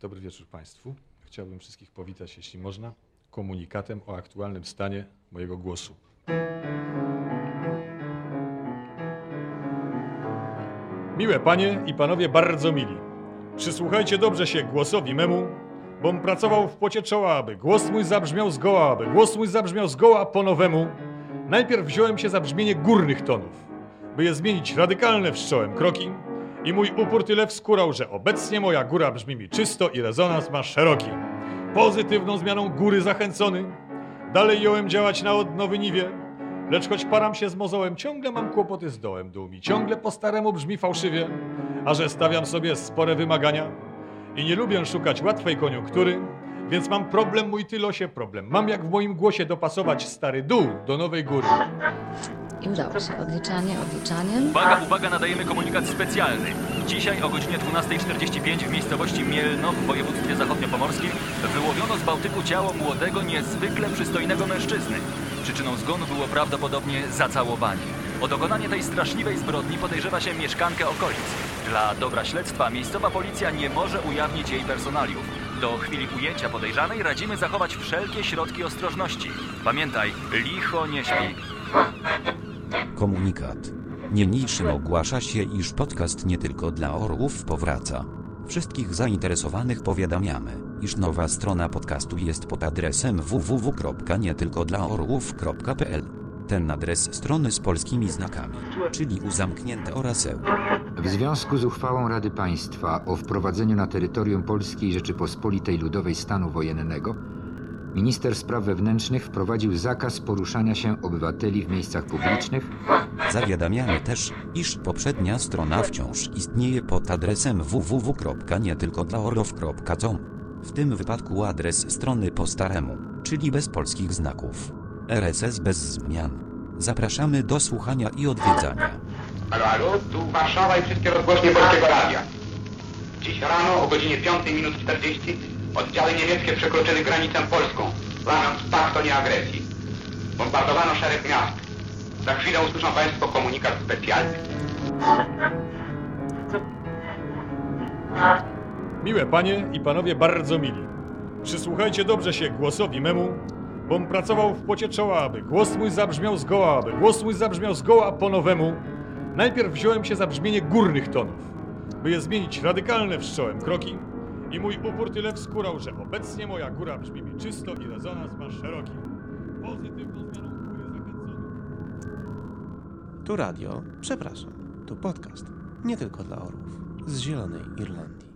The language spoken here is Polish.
Dobry wieczór Państwu. Chciałbym wszystkich powitać, jeśli można, komunikatem o aktualnym stanie mojego głosu. Miłe Panie i Panowie bardzo mili, przysłuchajcie dobrze się głosowi memu, bom pracował w pocie czoła, aby głos mój zabrzmiał zgoła, aby głos mój zabrzmiał zgoła po nowemu. Najpierw wziąłem się za brzmienie górnych tonów, by je zmienić radykalne wszcząłem kroki i mój upór tyle wskórał, że obecnie moja góra brzmi mi czysto i rezonans ma szeroki. Pozytywną zmianą góry zachęcony, dalej jąłem działać na odnowy niwie, lecz choć param się z mozołem, ciągle mam kłopoty z dołem, dół mi ciągle po staremu brzmi fałszywie, a że stawiam sobie spore wymagania i nie lubię szukać łatwej koniunktury, więc mam problem mój tylosie problem. Mam jak w moim głosie dopasować stary dół do nowej góry. I udało się. Odliczanie, odliczaniem. Uwaga, uwaga, nadajemy komunikat specjalny. Dzisiaj o godzinie 12.45 w miejscowości Mielno w województwie zachodniopomorskim wyłowiono z Bałtyku ciało młodego, niezwykle przystojnego mężczyzny. Przyczyną zgonu było prawdopodobnie zacałowanie. O dokonanie tej straszliwej zbrodni podejrzewa się mieszkankę okolic. Dla dobra śledztwa miejscowa policja nie może ujawnić jej personaliów. Do chwili ujęcia podejrzanej radzimy zachować wszelkie środki ostrożności. Pamiętaj, licho nie śpi. Komunikat. Niemniejszym ogłasza się, iż podcast nie tylko dla orłów powraca. Wszystkich zainteresowanych powiadamiamy, iż nowa strona podcastu jest pod adresem www.nietylkodlaorłów.pl. Ten adres strony z polskimi znakami, czyli uzamknięte oraz eł. W związku z uchwałą Rady Państwa o wprowadzeniu na terytorium Polskiej Rzeczypospolitej Ludowej stanu wojennego, minister spraw wewnętrznych wprowadził zakaz poruszania się obywateli w miejscach publicznych Zawiadamiamy też, iż poprzednia strona wciąż istnieje pod adresem www.nietylkodlaorłów.com. W tym wypadku adres strony po staremu, czyli bez polskich znaków. RSS bez zmian. Zapraszamy do słuchania i odwiedzania. Halo, halo, tu Warszawa i wszystkie rozgłośnie Polskiego Radia. Dziś rano o godzinie 5 minut 40 oddziały niemieckie przekroczyły granicę polską, łamiąc pakt o nieagresji. Bombardowano szereg miast. Za chwilę usłyszą Państwo komunikat specjalny. Miłe Panie i Panowie bardzo mili, przysłuchajcie dobrze się głosowi memu, bom pracował w pocie czoła, aby głos mój zabrzmiał zgoła, aby głos mój zabrzmiał zgoła po nowemu. Najpierw wziąłem się za brzmienie górnych tonów, by je zmienić radykalne wszcząłem kroki i mój upór tyle wskórał, że obecnie moja góra brzmi mi czysto i rezonans ma szeroki. Pozytywną zmianą góry zachęcony. Tu radio, przepraszam, tu podcast. Nie tylko dla orłów z Zielonej Irlandii.